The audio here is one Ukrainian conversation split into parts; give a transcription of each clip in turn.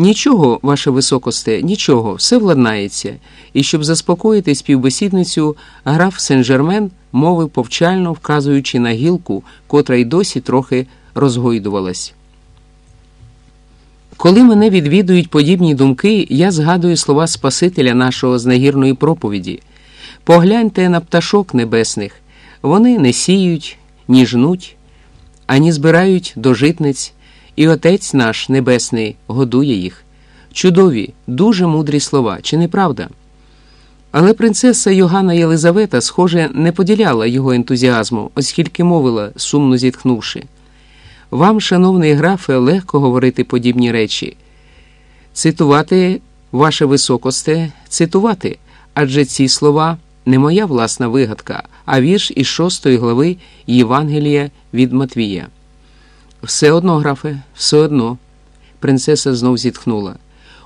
Нічого, ваше високосте, нічого, все владнається. І щоб заспокоїти співбесідницю, граф Сен-Жермен мовив повчально, вказуючи на гілку, котра й досі трохи розгойдувалась. Коли мене відвідують подібні думки, я згадую слова Спасителя нашого з нагірної проповіді. Погляньте на пташок небесних, вони не сіють, ні жнуть, ані збирають до житниць, і Отець наш Небесний годує їх. Чудові, дуже мудрі слова, чи не правда? Але принцеса Йоганна Єлизавета, схоже, не поділяла його ентузіазму, оскільки мовила, сумно зітхнувши. Вам, шановний графе, легко говорити подібні речі. Цитувати, ваше високосте, цитувати, адже ці слова не моя власна вигадка, а вірш із шостої глави Євангелія від Матвія. Все одно, графе, все одно. Принцеса знов зітхнула.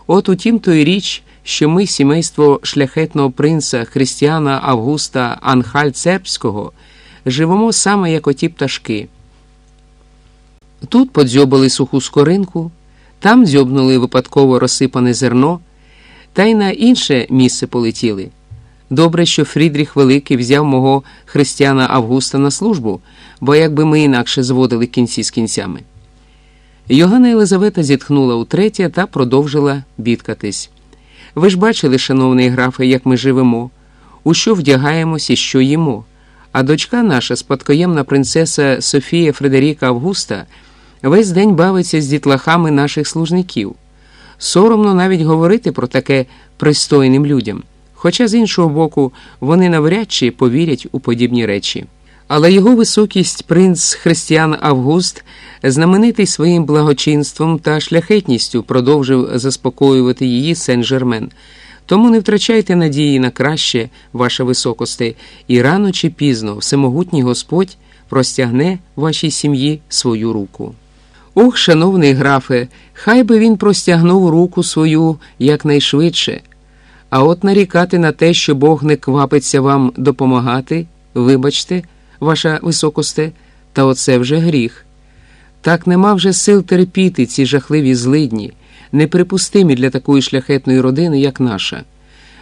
От утім то й річ, що ми, сімейство шляхетного принца Христіана Августа Анхаль Цербського, живемо саме як оті пташки. Тут подзьобали суху скоринку, там дзьобнули випадково розсипане зерно, та й на інше місце полетіли. Добре, що Фрідріх Великий взяв мого християна Августа на службу, бо якби ми інакше зводили кінці з кінцями. Йоганна Єлизавета зітхнула утретє та продовжила бідкатись. Ви ж бачили, шановний графе, як ми живемо, у що вдягаємось і що їмо. А дочка наша, спадкоємна принцеса Софія Фредеріка Августа, весь день бавиться з дітлахами наших служників. Соромно навіть говорити про таке пристойним людям. Хоча, з іншого боку, вони навряд чи повірять у подібні речі. Але його високість принц Християн Август, знаменитий своїм благочинством та шляхетністю, продовжив заспокоювати її Сен-Жермен. Тому не втрачайте надії на краще, ваша високосте, і рано чи пізно всемогутній Господь простягне вашій сім'ї свою руку. Ох, шановний графе, хай би він простягнув руку свою якнайшвидше. А от нарікати на те, що Бог не квапиться вам допомагати, вибачте, ваша високосте, та оце вже гріх. Так нема вже сил терпіти ці жахливі злидні, неприпустимі для такої шляхетної родини, як наша.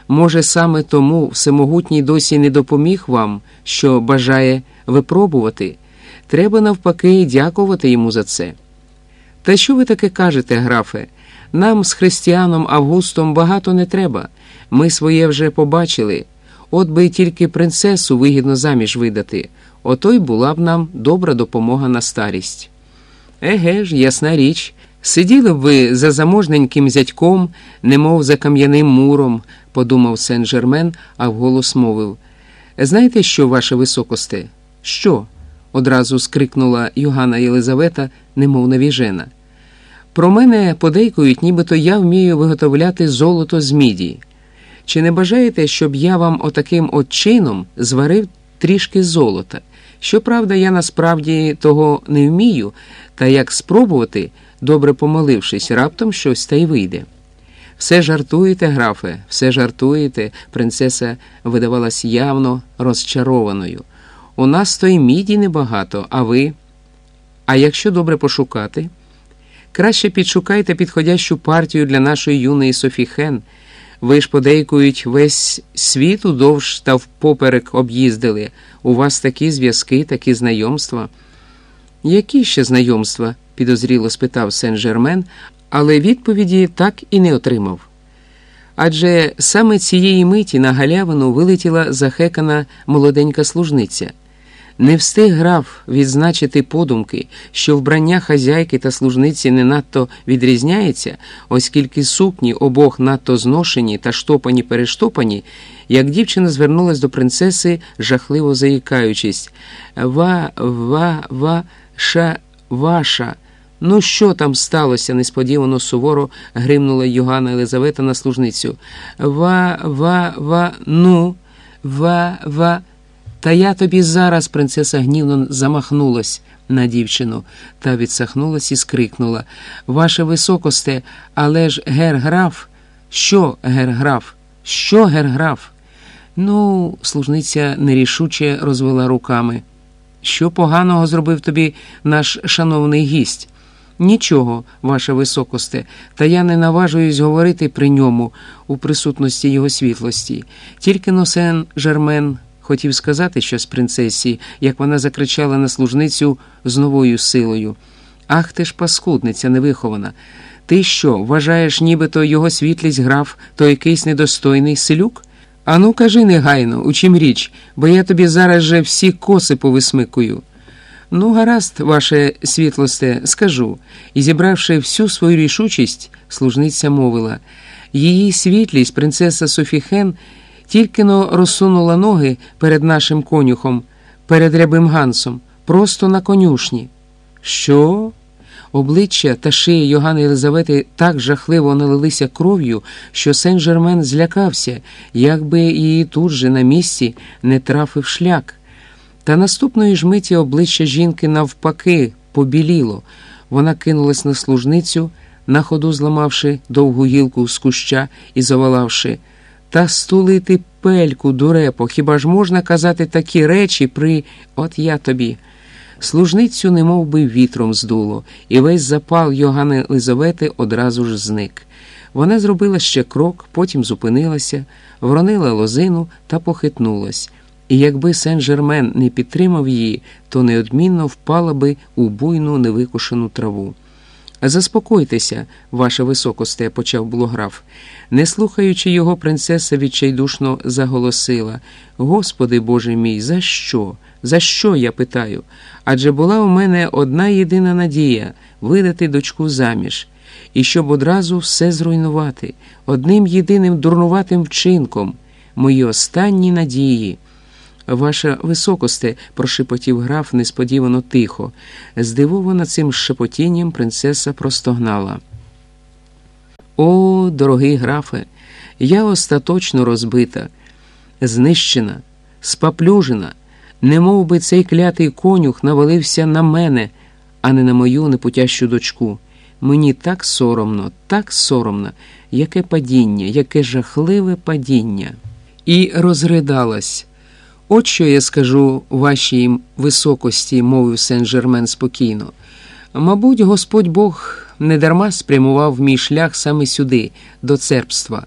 Може, саме тому всемогутній досі не допоміг вам, що бажає випробувати, треба навпаки дякувати йому за це. Та що ви таке кажете, графе? Нам з християном Августом багато не треба. Ми своє вже побачили. От би тільки принцесу вигідно заміж видати, ото й була б нам добра допомога на старість. Еге ж, ясна річ, сиділи б ви за заможненьким зятьком, немов за кам'яним муром, подумав сен Жермен, а вголос мовив. Знаєте що, ваше високосте? Що? одразу скрикнула Йоганна Єлизавета, немов навіжена. Про мене подейкують, нібито я вмію виготовляти золото з міді. Чи не бажаєте, щоб я вам отаким от чином зварив трішки золота? Щоправда, я насправді того не вмію, та як спробувати, добре помолившись, раптом щось та й вийде. Все жартуєте, графе, все жартуєте, принцеса видавалась явно розчарованою. У нас то й міді небагато, а ви? А якщо добре пошукати? Краще підшукайте підходящу партію для нашої юної Софі Хен. Ви ж подейкують весь світ удовж та впоперек об'їздили. У вас такі зв'язки, такі знайомства. Які ще знайомства? підозріло спитав Сен-Жермен, але відповіді так і не отримав. Адже саме цієї миті на галявину вилетіла захекана молоденька служниця. Не встиг граф відзначити подумки, що вбрання хазяйки та служниці не надто відрізняється, оскільки сукні обох надто зношені та штопані перештопані, як дівчина звернулась до принцеси, жахливо заїкаючись. Ва, ва, ва, ша, ваша. Ну, що там сталося? несподівано суворо гримнула Йоганна Елизавета на служницю. Ва, ва, ва, ну, ва, ва. Та я тобі зараз, принцеса гнівно замахнулась на дівчину та відсахнулась і скрикнула. Ваше високосте, але ж гер-граф? Що, гер-граф? Що, гер-граф? Ну, служниця нерішуче розвела руками. Що поганого зробив тобі наш шановний гість? Нічого, ваша високосте, та я не наважуюсь говорити при ньому у присутності його світлості. Тільки Носен Жермен хотів сказати щось принцесі, як вона закричала на служницю з новою силою. Ах ти ж паскудниця невихована. Ти що, вважаєш, нібито його світлість граф, то якийсь недостойний селюк? Ану, кажи негайно, у чим річ, бо я тобі зараз же всі коси повисмикую. Ну, гаразд, ваше світлосте, скажу. І зібравши всю свою рішучість, служниця мовила її світлість, принцеса Софіхен, тільки но розсунула ноги перед нашим конюхом, перед рябим гансом, просто на конюшні. Що? Обличчя та шия Йоганни Єлизавети так жахливо налилися кров'ю, що Сен-Жермен злякався, якби її тут же на місці не трафив шлях. Та наступної ж миті обличчя жінки навпаки побіліло. Вона кинулась на служницю, на ходу зламавши довгу гілку з куща і заволавши. Та стулити пельку, дурепо, хіба ж можна казати такі речі при от я тобі? Служницю немов би вітром здуло, і весь запал Йоганни Лизавети одразу ж зник. Вона зробила ще крок, потім зупинилася, вронила лозину та похитнулась. І якби Сен-Жермен не підтримав її, то неодмінно впала би у буйну невикушену траву. Заспокойтеся, ваша високосте, почав блограф. Не слухаючи його, принцеса відчайдушно заголосила Господи Боже мій, за що? За що я питаю? Адже була у мене одна єдина надія видати дочку заміж, і щоб одразу все зруйнувати, одним єдиним дурнуватим вчинком, мої останні надії. Ваша високосте, прошепотів граф несподівано тихо. Здивована цим шепотінням, принцеса простогнала. О, дорогий графе, я остаточно розбита, знищена, спаплюжена, немов би цей клятий конюх навалився на мене, а не на мою непутящу дочку. Мені так соромно, так соромно, яке падіння, яке жахливе падіння. І розридалась. От що я скажу вашій високості, мовив Сен-Жермен спокійно. Мабуть, Господь Бог недарма спрямував мій шлях саме сюди, до церпства,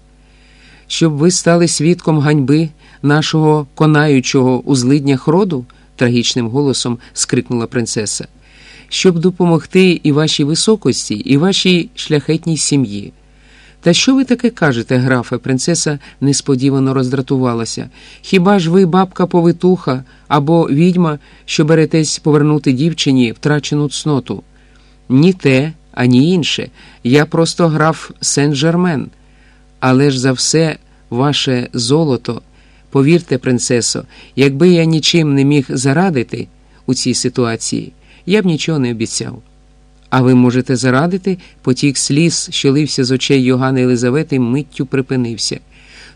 щоб ви стали свідком ганьби нашого конаючого у злиднях роду, трагічним голосом скрикнула принцеса, щоб допомогти і вашій високості, і вашій шляхетній сім'ї. Та що ви таке кажете, графе? Принцеса несподівано роздратувалася. Хіба ж ви бабка повитуха або відьма, що беретесь повернути дівчині втрачену цноту? Ні те, ані інше. Я просто граф Сен-Жермен. Але ж за все ваше золото, повірте, принцесо, якби я нічим не міг зарадити у цій ситуації, я б нічого не обіцяв. А ви можете зарадити, потік сліз, що лився з очей Йоганни Елизавети, миттю припинився.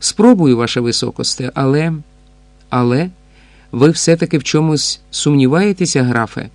Спробую, ваша високосте, але. Але ви все-таки в чомусь сумніваєтеся, графе?